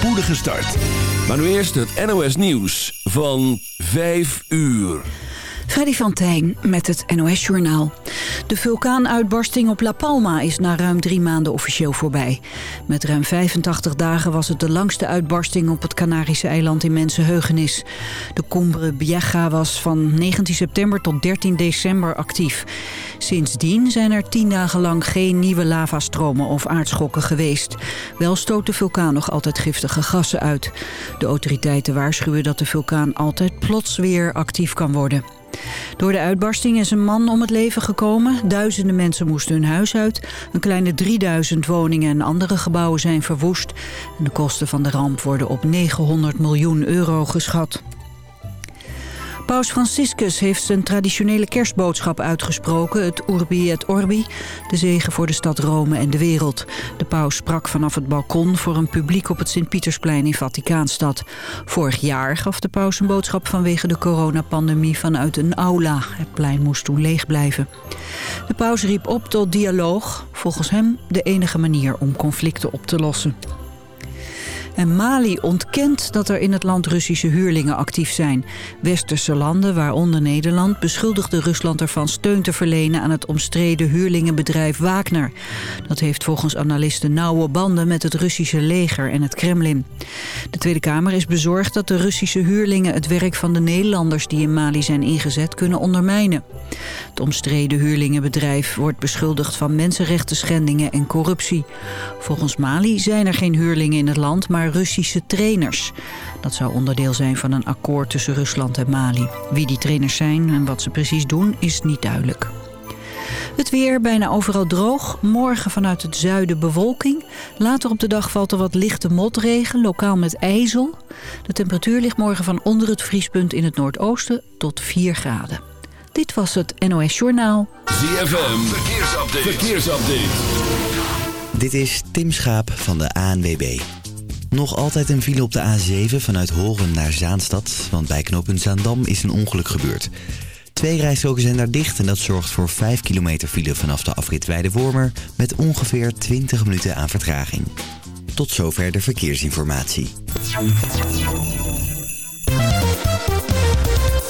spoedige start. Maar nu eerst het NOS Nieuws van 5 uur. Freddy van Tijn met het NOS-journaal. De vulkaanuitbarsting op La Palma is na ruim drie maanden officieel voorbij. Met ruim 85 dagen was het de langste uitbarsting op het Canarische eiland in mensenheugenis. De Cumbre Vieja was van 19 september tot 13 december actief. Sindsdien zijn er tien dagen lang geen nieuwe lavastromen of aardschokken geweest. Wel stoot de vulkaan nog altijd giftige gassen uit. De autoriteiten waarschuwen dat de vulkaan altijd plots weer actief kan worden. Door de uitbarsting is een man om het leven gekomen. Duizenden mensen moesten hun huis uit. Een kleine 3000 woningen en andere gebouwen zijn verwoest. En de kosten van de ramp worden op 900 miljoen euro geschat. Paus Franciscus heeft zijn traditionele kerstboodschap uitgesproken, het Urbi et Orbi, de zegen voor de stad Rome en de wereld. De paus sprak vanaf het balkon voor een publiek op het Sint-Pietersplein in Vaticaanstad. Vorig jaar gaf de paus een boodschap vanwege de coronapandemie vanuit een aula. Het plein moest toen leeg blijven. De paus riep op tot dialoog, volgens hem de enige manier om conflicten op te lossen. En Mali ontkent dat er in het land Russische huurlingen actief zijn. Westerse landen, waaronder Nederland, beschuldigden Rusland ervan steun te verlenen aan het omstreden huurlingenbedrijf Wagner. Dat heeft volgens analisten nauwe banden met het Russische leger en het Kremlin. De Tweede Kamer is bezorgd dat de Russische huurlingen het werk van de Nederlanders die in Mali zijn ingezet kunnen ondermijnen. Het omstreden huurlingenbedrijf wordt beschuldigd van mensenrechten schendingen en corruptie. Volgens Mali zijn er geen huurlingen in het land, maar Russische trainers. Dat zou onderdeel zijn van een akkoord tussen Rusland en Mali. Wie die trainers zijn en wat ze precies doen is niet duidelijk. Het weer bijna overal droog. Morgen vanuit het zuiden bewolking. Later op de dag valt er wat lichte motregen, lokaal met ijzel. De temperatuur ligt morgen van onder het vriespunt in het noordoosten tot 4 graden. Dit was het NOS Journaal. ZFM, verkeersupdate. verkeersupdate. Dit is Tim Schaap van de ANWB. Nog altijd een file op de A7 vanuit Horen naar Zaanstad, want bij knooppunt Zaandam is een ongeluk gebeurd. Twee rijstroken zijn daar dicht en dat zorgt voor 5 kilometer file vanaf de afrit Weide-Wormer met ongeveer 20 minuten aan vertraging. Tot zover de verkeersinformatie.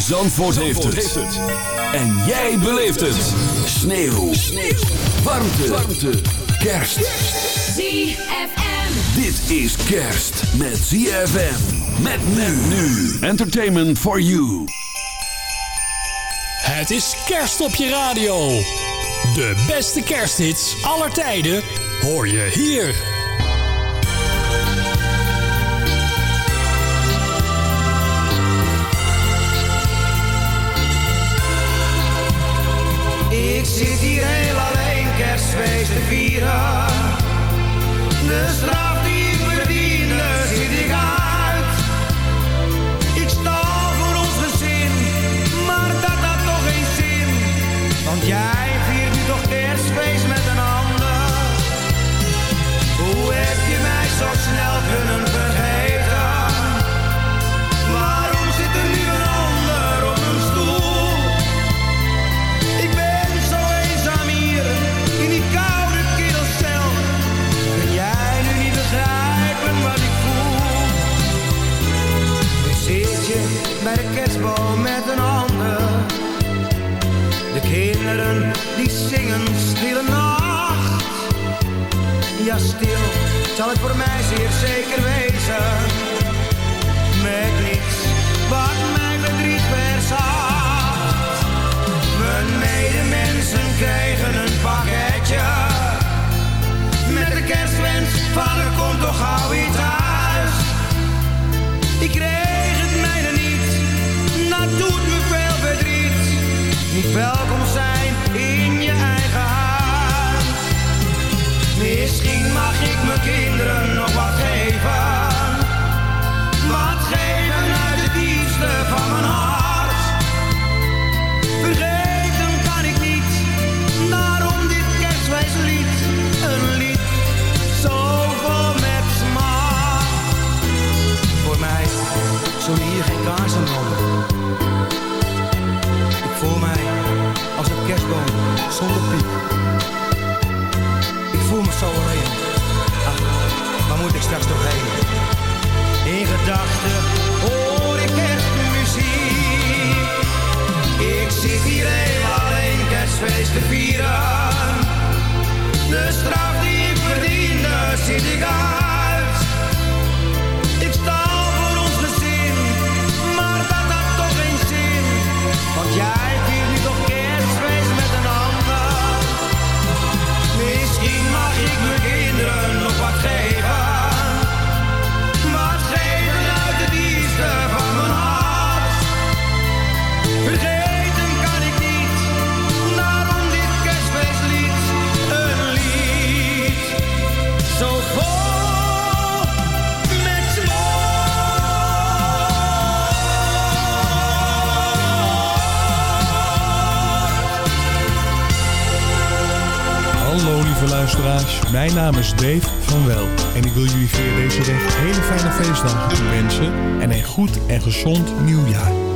Zandvoort, heeft, het. En jij beleeft het. Sneeuw. Sneeuw. Warmte. Warmte. Kerst. ZFM. Dit is kerst met ZFM. Met men nu. Entertainment for you. Het is kerst op je radio. De beste kersthits aller tijden hoor je hier. Zit hier heel alleen kerstfeest te vieren. De straf Mijn naam is Dave van Wel en ik wil jullie via deze weg hele fijne feestdagen toewensen en een goed en gezond nieuwjaar.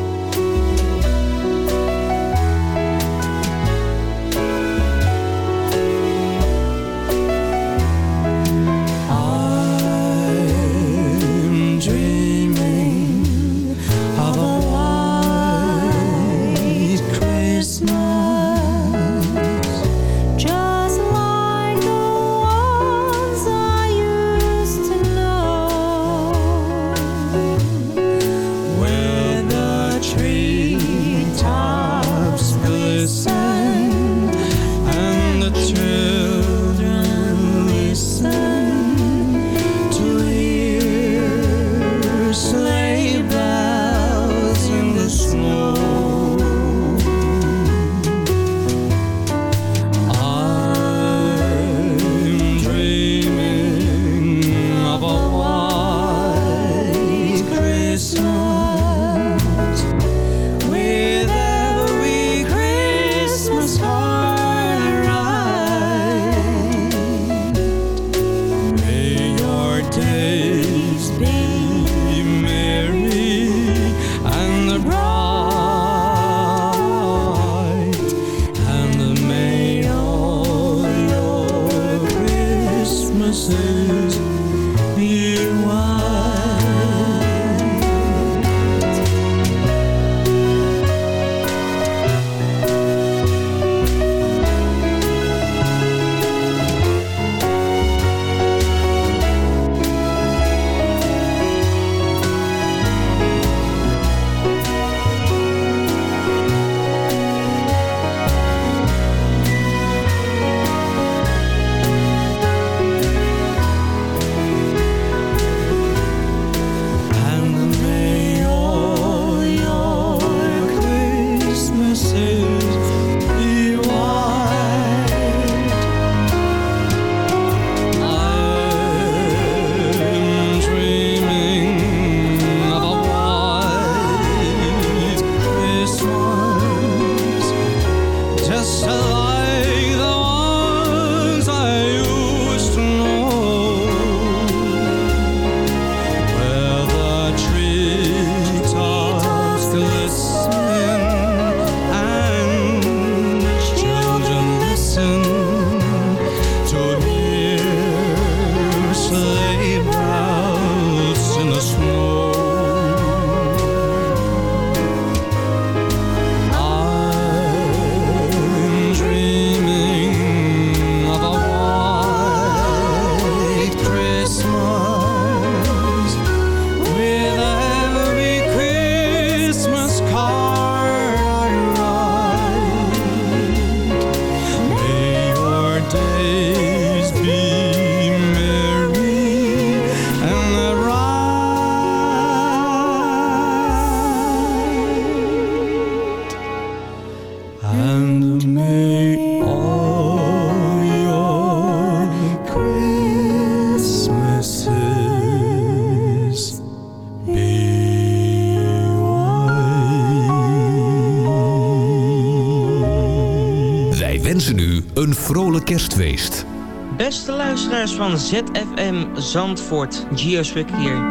van ZFM Zandvoort, Geoswick hier.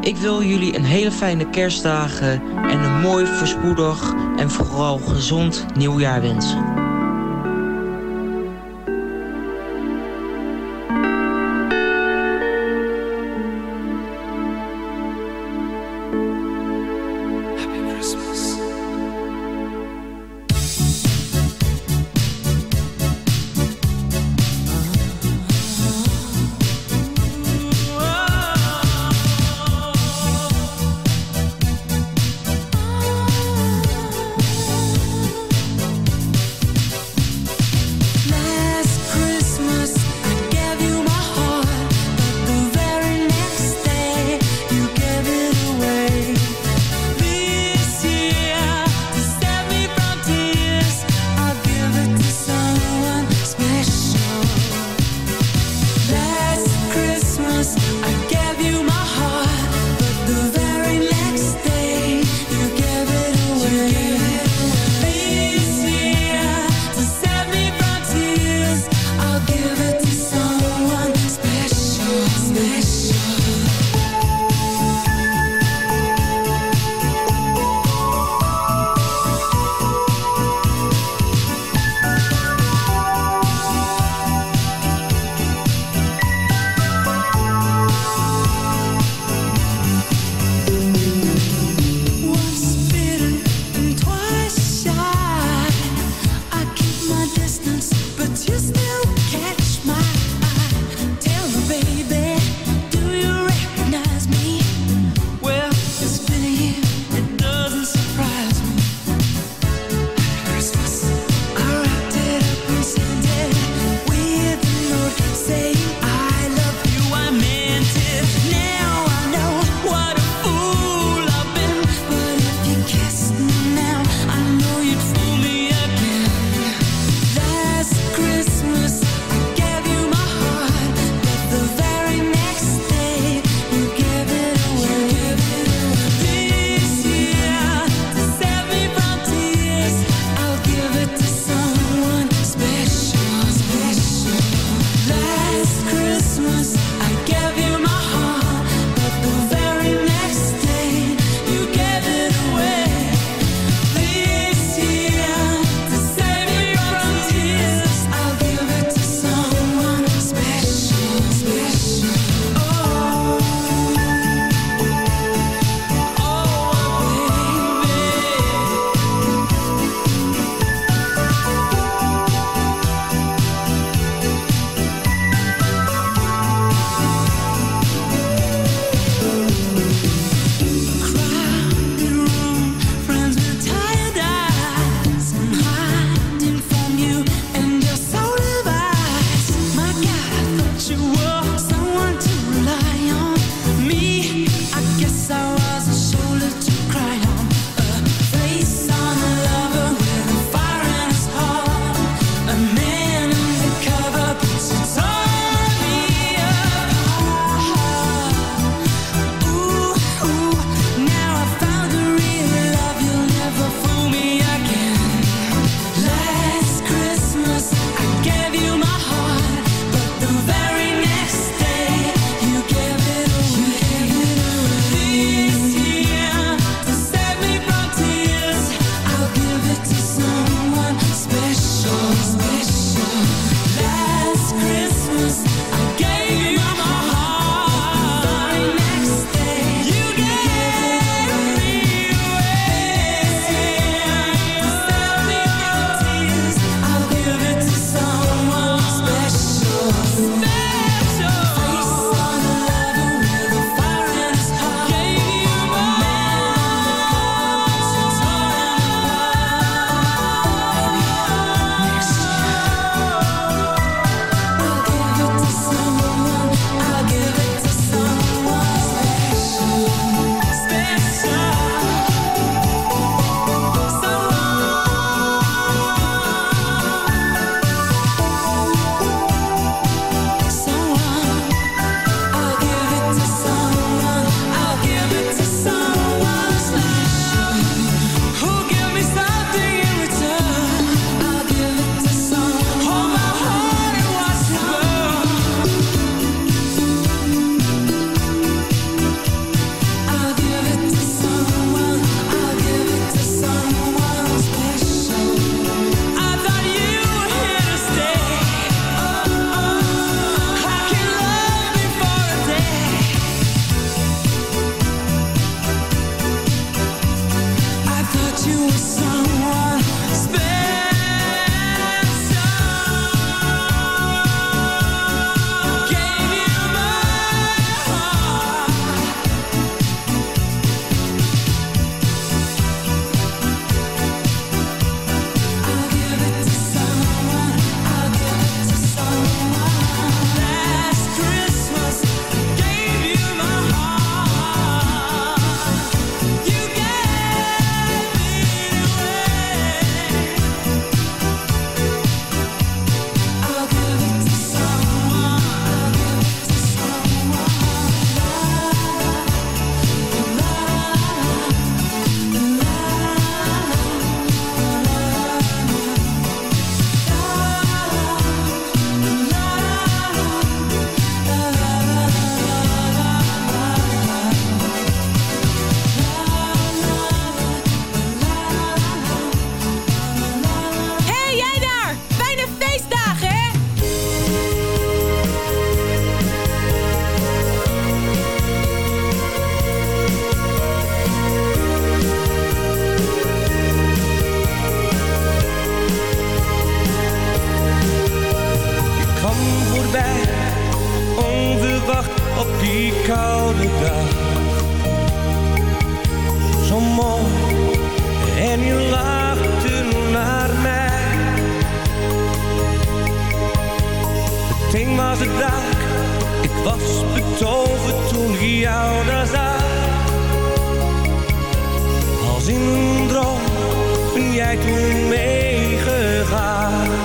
Ik wil jullie een hele fijne kerstdagen en een mooi, voorspoedig en vooral gezond nieuwjaar wensen. voorbij, onverwacht op die koude dag. Zo mooi, en je lachte naar mij. Het ding was het dak, ik was betoverd toen ik jou daar zag. Als in een droom ben jij toen meegegaan.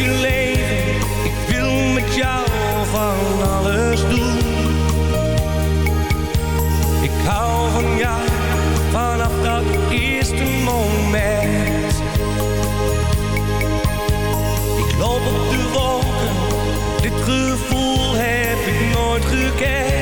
Ik wil met jou van alles doen. Ik hou van jou vanaf dat eerste moment. Ik loop op de wolken, dit gevoel heb ik nooit gekend.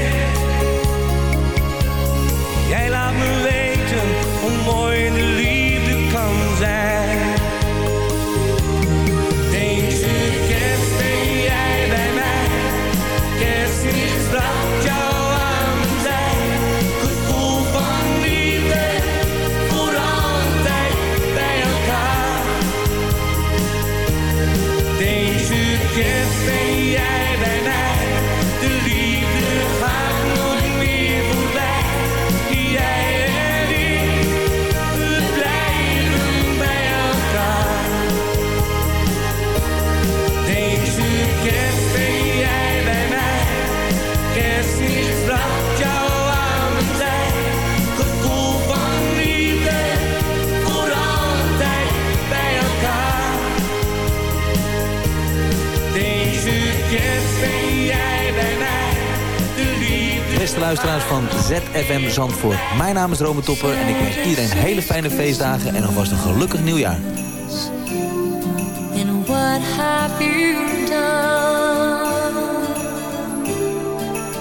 van ZFM Zandvoort. Mijn naam is Rome Topper en ik wens iedereen hele fijne feestdagen en alvast een gelukkig nieuwjaar.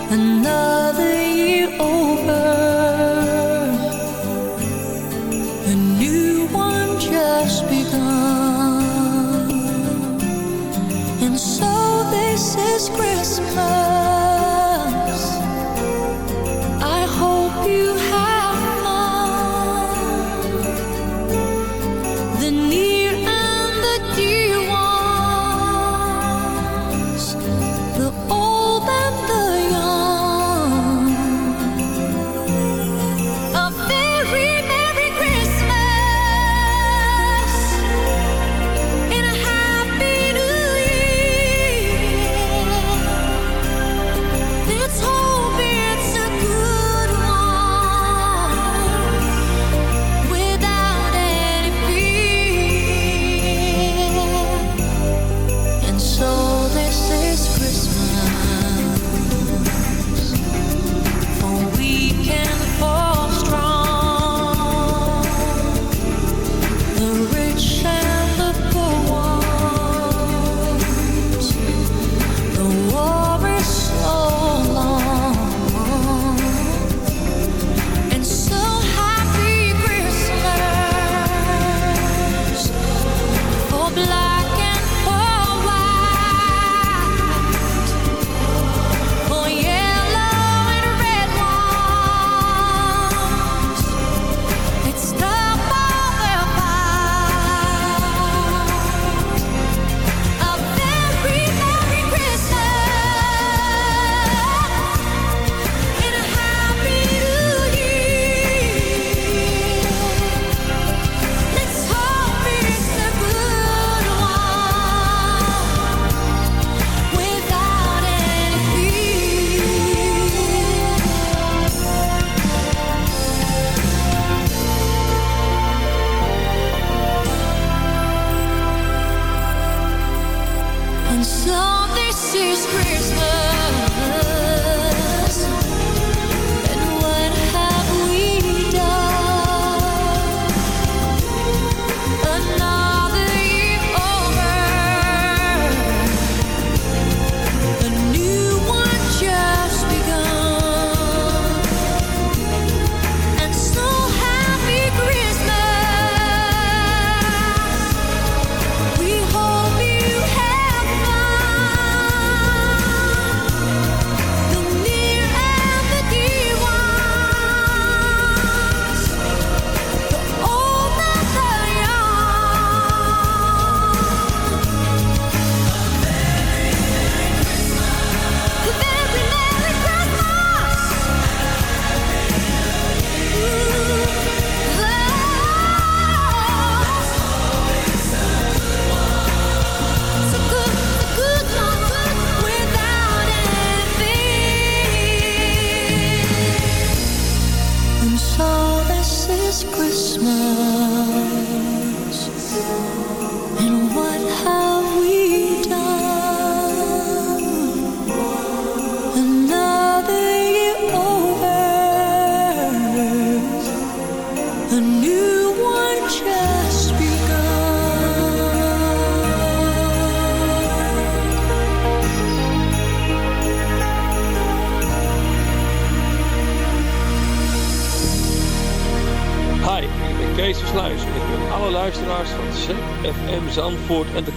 And? Another year old.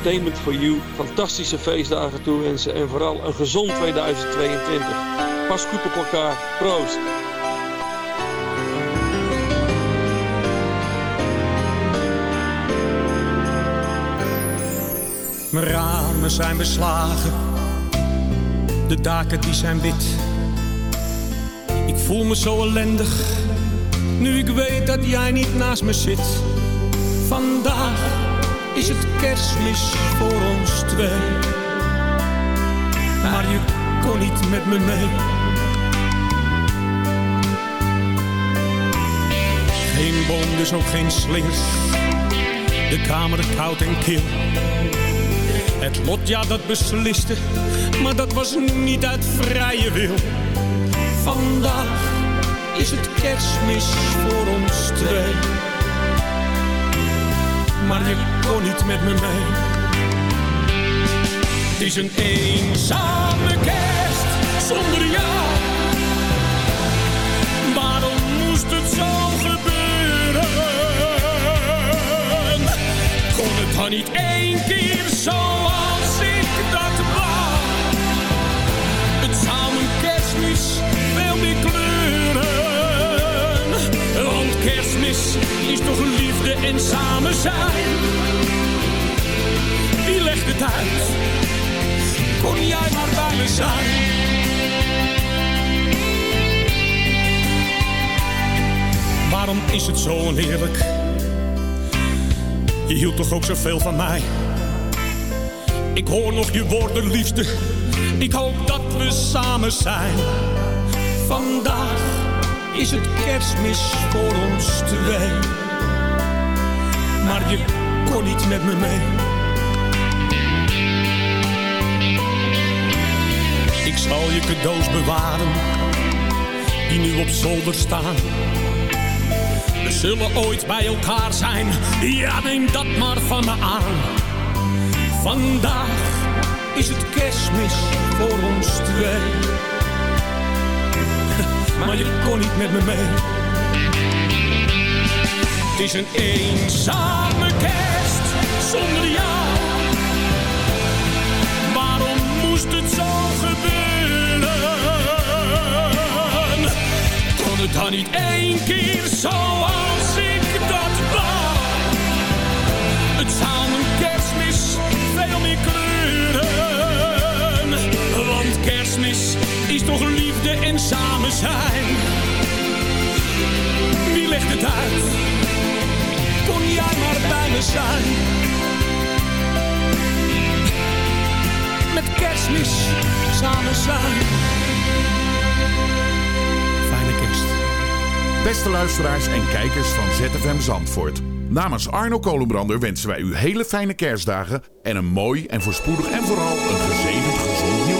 Entertainment for You fantastische feestdagen toewensen en vooral een gezond 2022. Pas goed op elkaar. Proost. Mijn ramen zijn beslagen, de daken die zijn wit. Ik voel me zo ellendig, nu ik weet dat jij niet naast me zit. Vandaag is het kerstmis voor ons twee. Maar je kon niet met me mee. Geen boom, dus ook geen slingers. De kamer koud en kil. Het lot, ja, dat besliste, maar dat was niet uit vrije wil. Vandaag is het kerstmis voor ons twee. Maar je kon niet met me mee. Het is een eenzame kerst zonder jou. Waarom moest het zo gebeuren? Kon het dan niet één keer ik is toch liefde en samen zijn. Wie legt het uit? Kon jij maar bij me zijn? Waarom is het zo oneerlijk? Je hield toch ook zoveel van mij? Ik hoor nog je woorden, liefste. Ik hoop dat we samen zijn. Vandaag is het kerstmis voor ons twee. Maar je kon niet met me mee. Ik zal je cadeaus bewaren, die nu op zolder staan. We zullen ooit bij elkaar zijn, ja neem dat maar van me aan. Vandaag is het kerstmis voor ons twee. Maar je kon niet met me mee. Het is een eenzame kerst zonder jou. Waarom moest het zo gebeuren? Kon het dan niet één keer zoals ik dat wou? Het zou mijn kerstmis veel meer kleuren. Want kerstmis is toch liefde en samen zijn. Wie legt het uit? Kon jij maar bij me zijn? Met kerstmis samen zijn. Fijne kerst. Beste luisteraars en kijkers van ZFM Zandvoort. Namens Arno Kolenbrander wensen wij u hele fijne kerstdagen en een mooi en voorspoedig en vooral een gezegend gezond nieuwjaar.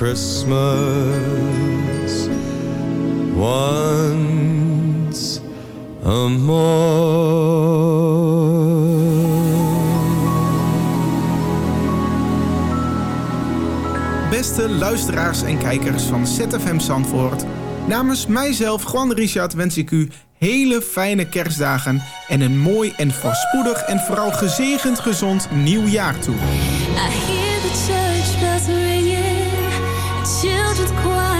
Christmas once a Beste luisteraars en kijkers van ZFM Zandvoort. Namens mijzelf, Juan Richard, wens ik u hele fijne kerstdagen... en een mooi en voorspoedig en vooral gezegend gezond nieuw jaar toe. why?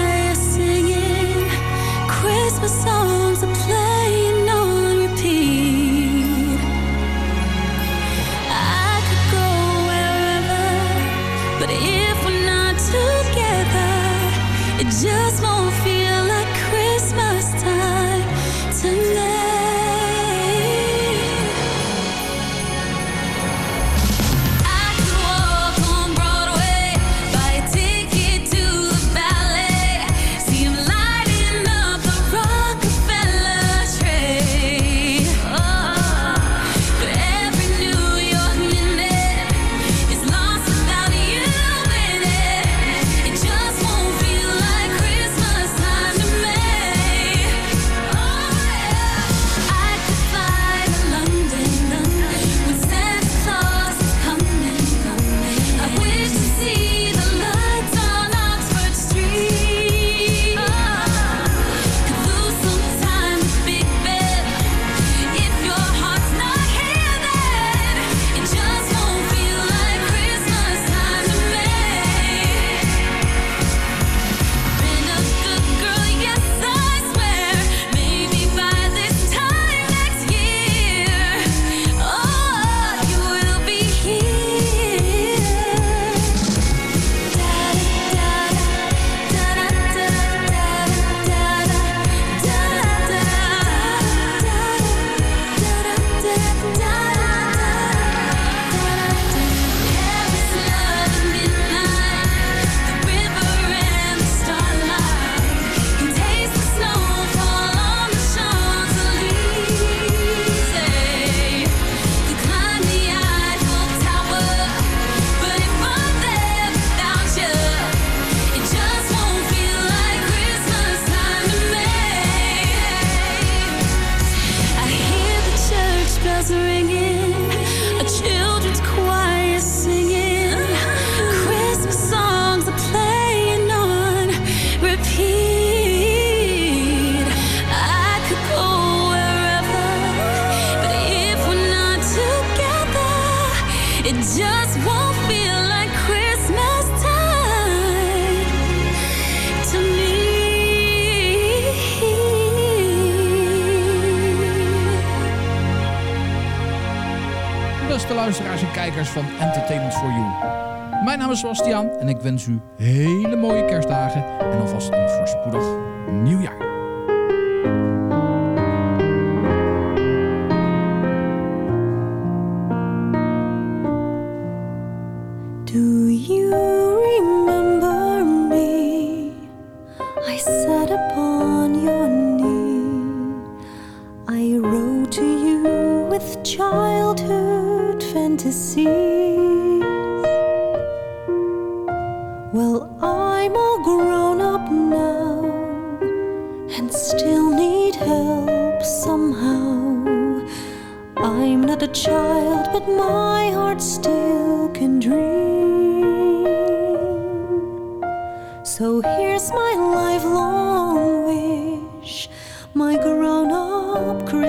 En ik wens u hele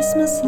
Christmas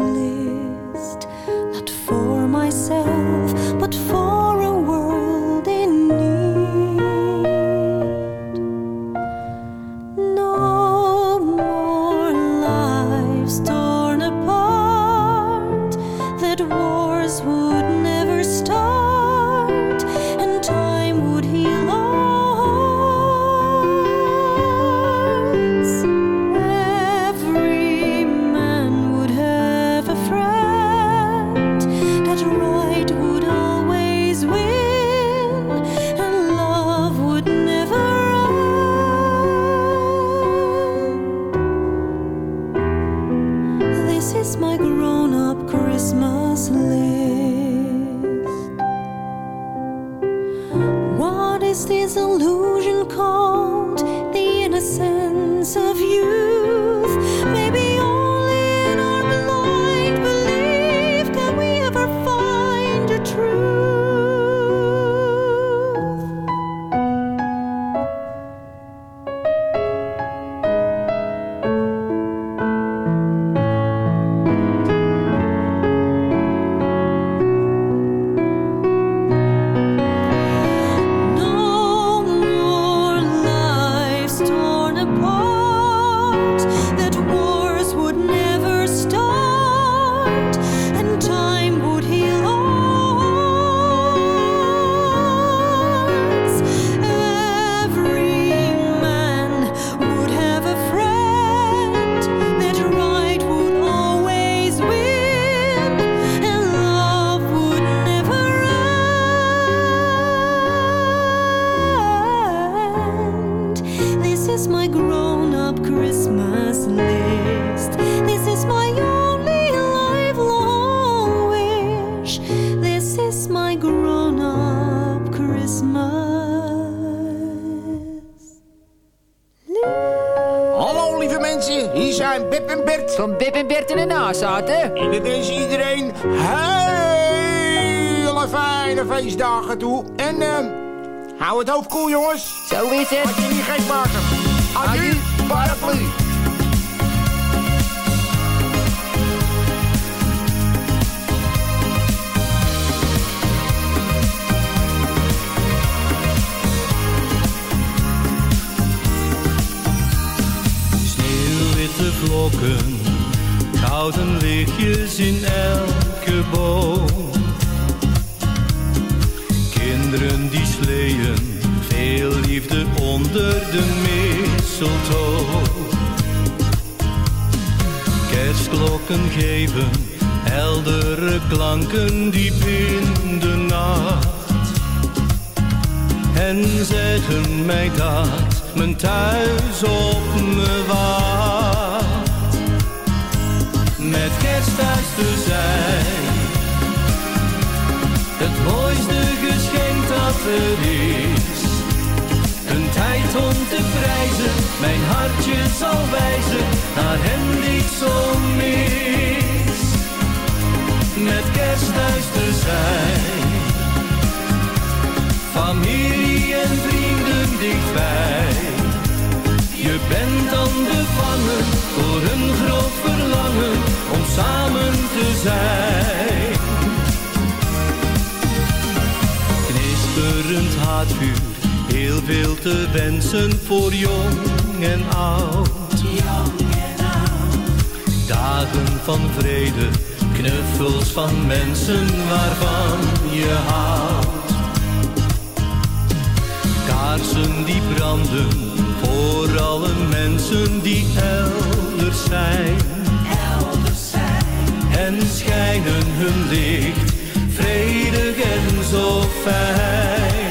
En ik wens iedereen hele fijne feestdagen toe. En ehm hou het hoofd koel jongens. Zo is het. Laat je niet gek maken. Adieu, paraplu. Gouden lichtjes in elke boom. Kinderen die sleeën, veel liefde onder de mistletoe. Kerstklokken geven heldere klanken diep in de nacht. En zeggen mij dat mijn thuis op me wacht. Mijn hartje zal wijzen naar hem die zo mis. Met kerst thuis te zijn. Familie en vrienden dichtbij. Je bent dan bevangen door een groot verlangen om samen te zijn. Knisperend haatvuur, heel veel te wensen voor jong en oud. Dagen van vrede, knuffels van mensen waarvan je houdt. Kaarsen die branden voor alle mensen die elders zijn. En schijnen hun licht, vredig en zo fijn.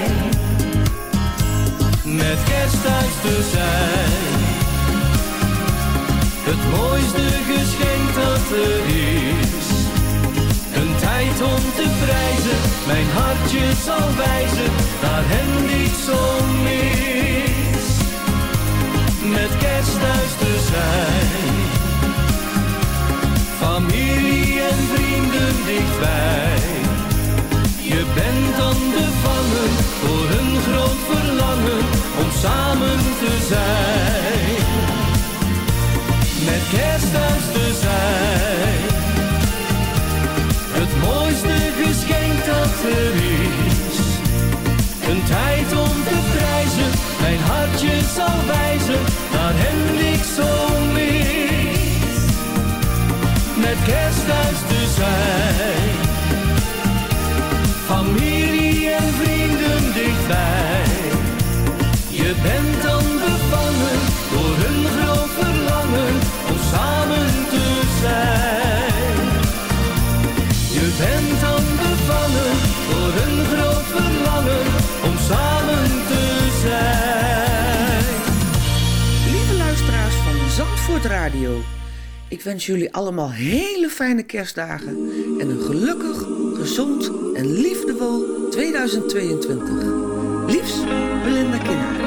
Met kerst thuis te zijn. Het mooiste geschenk dat er is. Een tijd om te prijzen. Mijn hartje zal wijzen naar hem die ik zo. Met kerst thuis te zijn. Familie en vrienden dichtbij. Je bent dan bevangen door een groot verlangen om samen te zijn. Met kerst te zijn. Het mooiste geschenk dat er is. Een tijd om te prijzen, mijn hartje zal wijzen naar hem die ik zo mis. Met kerst te zijn. Familie en vrienden dichtbij. Bent dan bevangen door een groot verlangen om samen te zijn. Je bent dan bevangen door een groot verlangen om samen te zijn. Lieve luisteraars van Zandvoort Radio. Ik wens jullie allemaal hele fijne kerstdagen en een gelukkig, gezond en liefdevol 2022. Liefs, Belinda Kinnaar.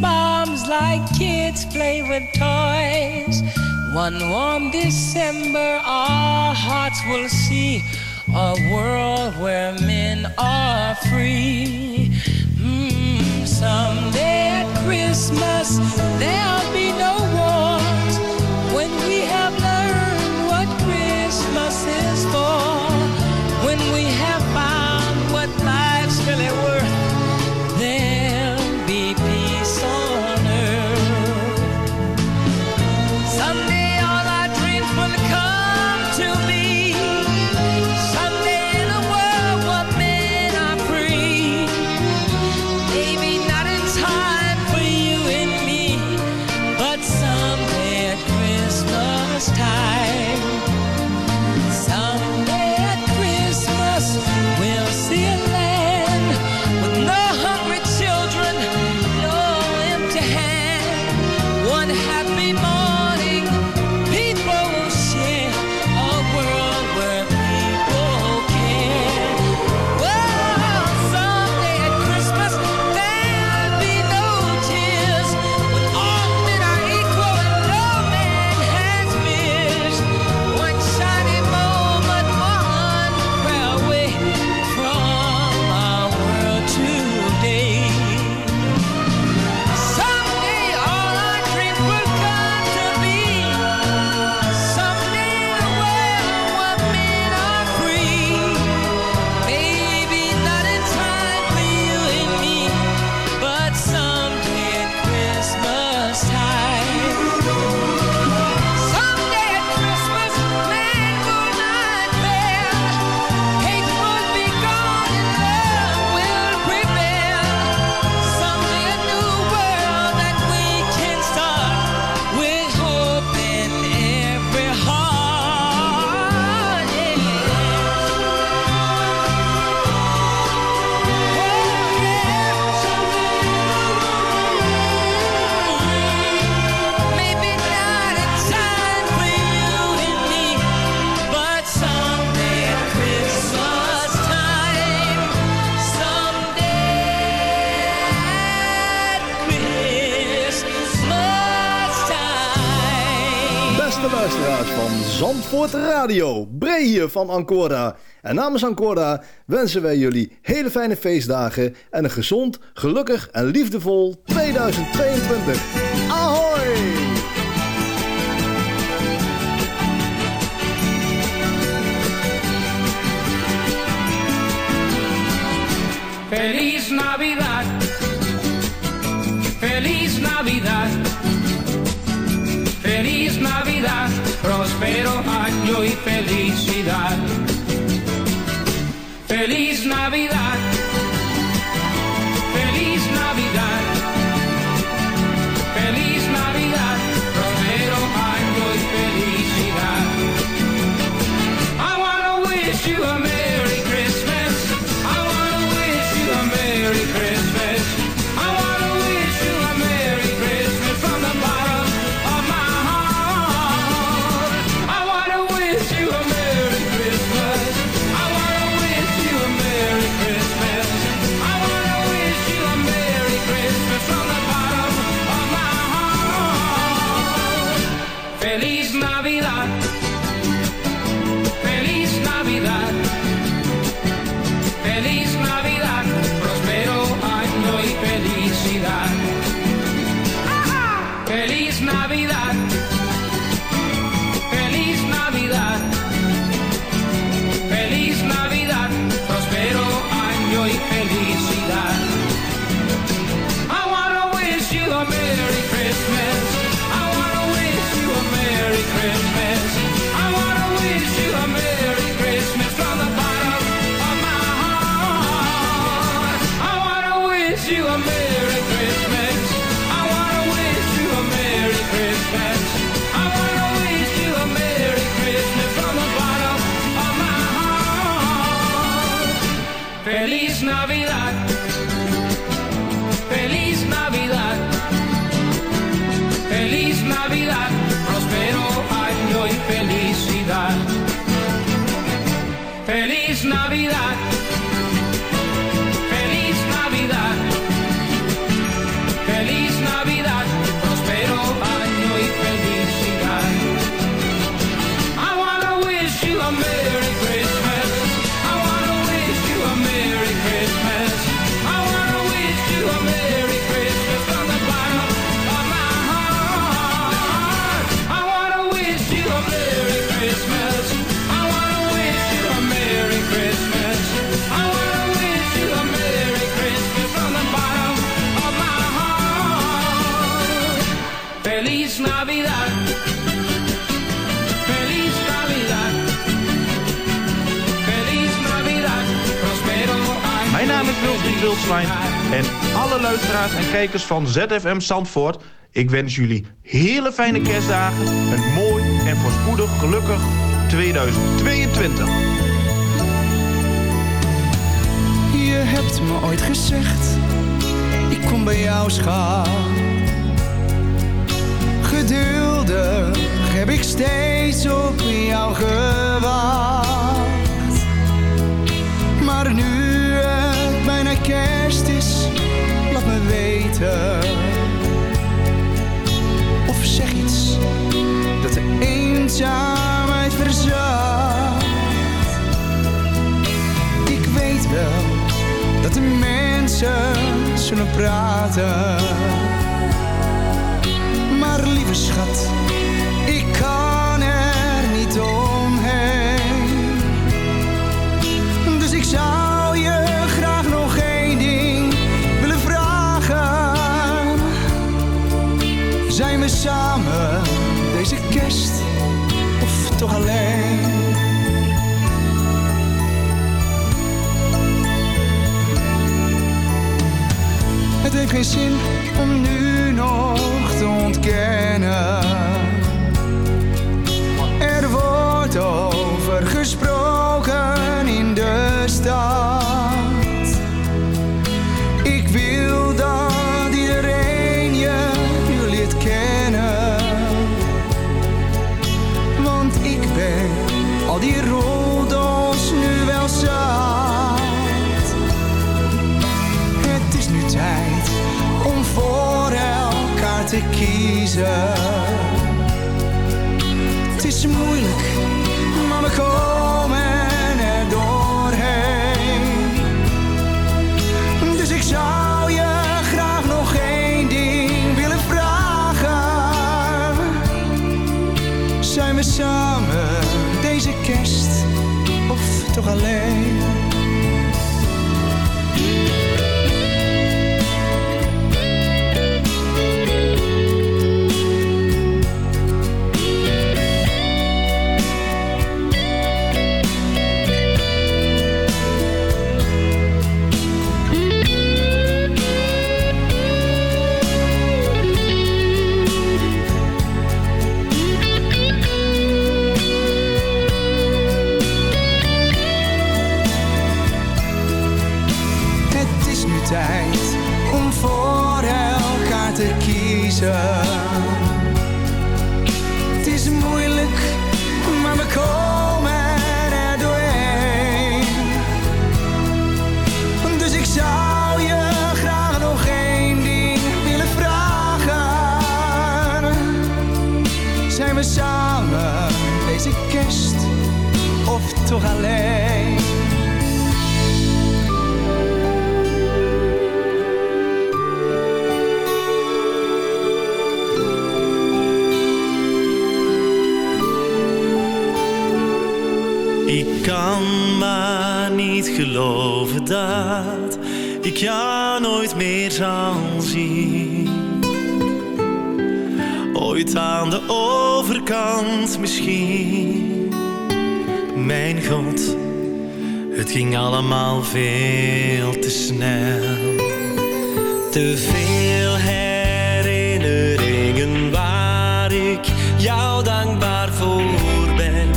bombs like kids play with toys. One warm December, our hearts will see a world where men are free. Mm, someday at Christmas, there'll be no Zandvoort Radio. Bray van Ancora. En namens Ancora wensen wij jullie hele fijne feestdagen en een gezond, gelukkig en liefdevol 2022. Ahoy! Feliz Navidad. believe. Feliz Navidad. Feliz Navidad. Feliz Navidad. Prospero año. Mijn naam is Wilfried Wildslijn en alle luisteraars en kijkers van ZFM Zandvoort... ik wens jullie hele fijne kerstdagen, een mooi en voorspoedig gelukkig 2022. Je hebt me ooit gezegd, ik kom bij jou schat. Geduldig heb ik steeds op jou gewacht. Maar nu het bijna kerst is, laat me weten. Of zeg iets dat de eenzaamheid verzacht. Ik weet wel dat de mensen zullen praten. Lieve schat, ik kan er niet omheen. Dus ik zou je graag nog één ding willen vragen. Zijn we samen deze kerst of toch alleen? Het heeft geen zin om nu nog ontkennen. Te kiezen. Het is moeilijk, maar we komen er doorheen. Dus ik zou je graag nog één ding willen vragen. Zijn we samen deze kerst of toch alleen? Ooit aan de overkant misschien. Mijn God, het ging allemaal veel te snel. Te veel herinneringen waar ik jou dankbaar voor ben.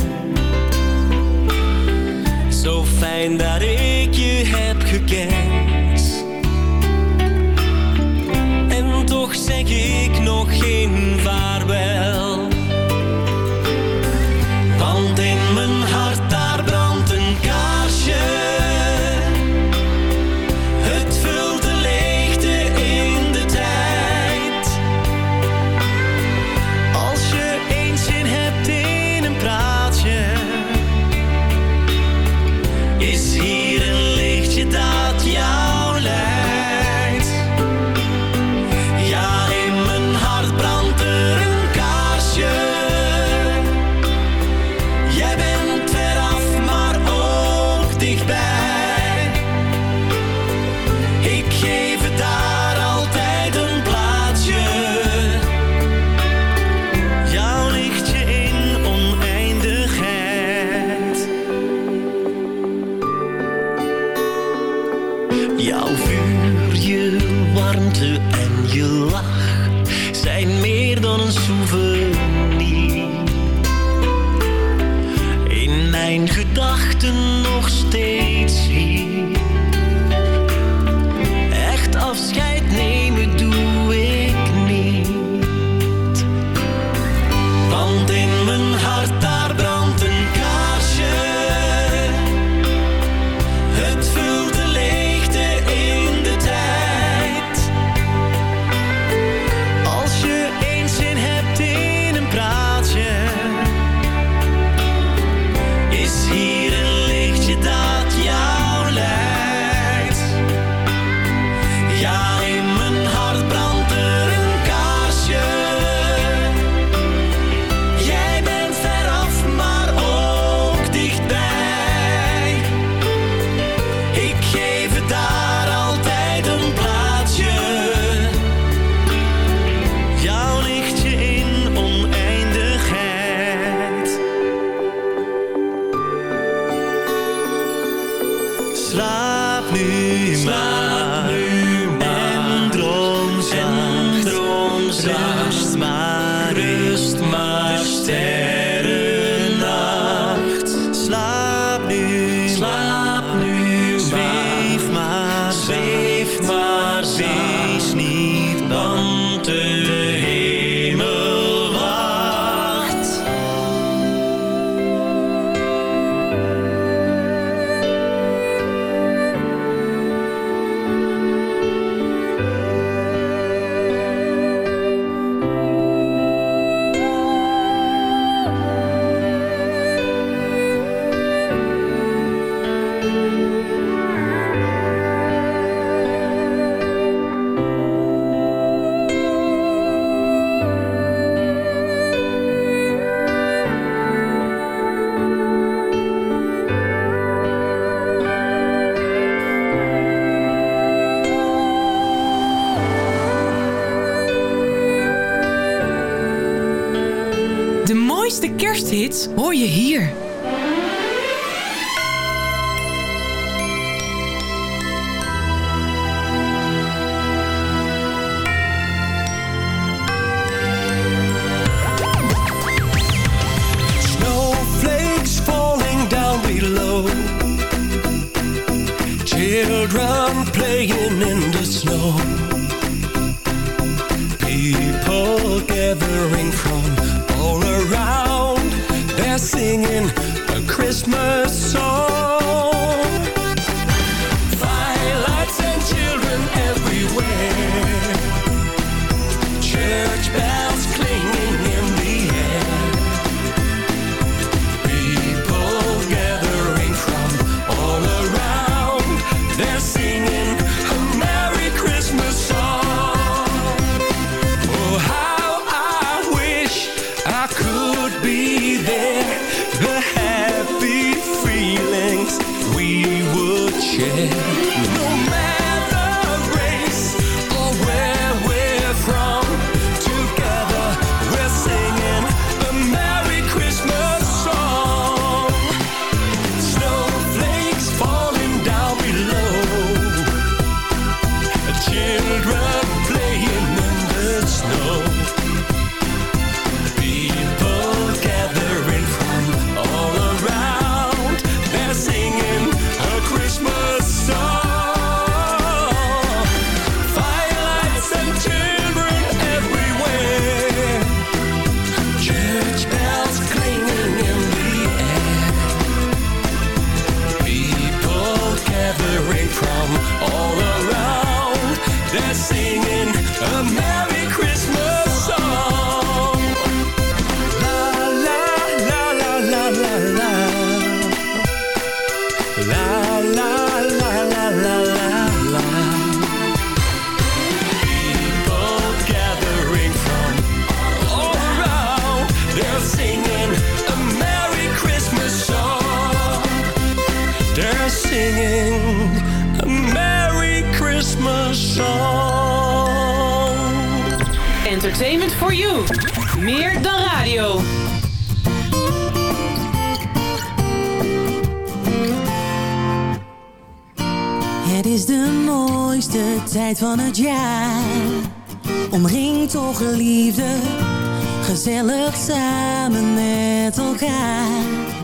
Zo fijn dat ik je heb gekend. mooiste kersthits hoor je hier. Snowflakes falling down below. Children playing in the snow. Entertainment for you. Meer dan radio. Het is de mooiste tijd van het jaar. Omring toch geliefde, gezellig samen met elkaar.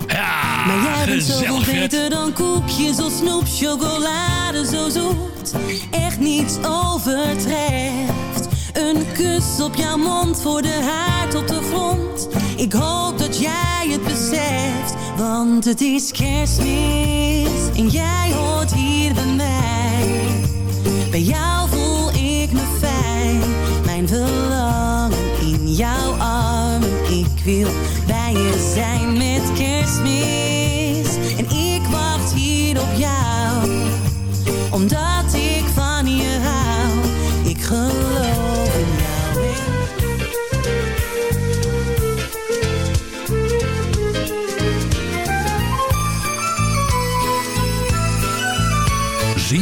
Ja, maar jij bent zoveel beter dan koekjes of snoep, chocolade zo zoet. Echt niets overtreft. Een kus op jouw mond voor de haard op de grond. Ik hoop dat jij het beseft, want het is kerstmis en jij hoort hier bij mij. Bij jou voel ik me fijn, mijn verlangen in jouw armen. Ik wil bij je zijn met kerstmis